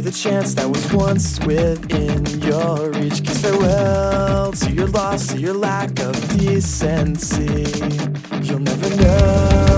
the chance that was once within your reach. Kiss farewell to your loss, to your lack of decency. You'll never know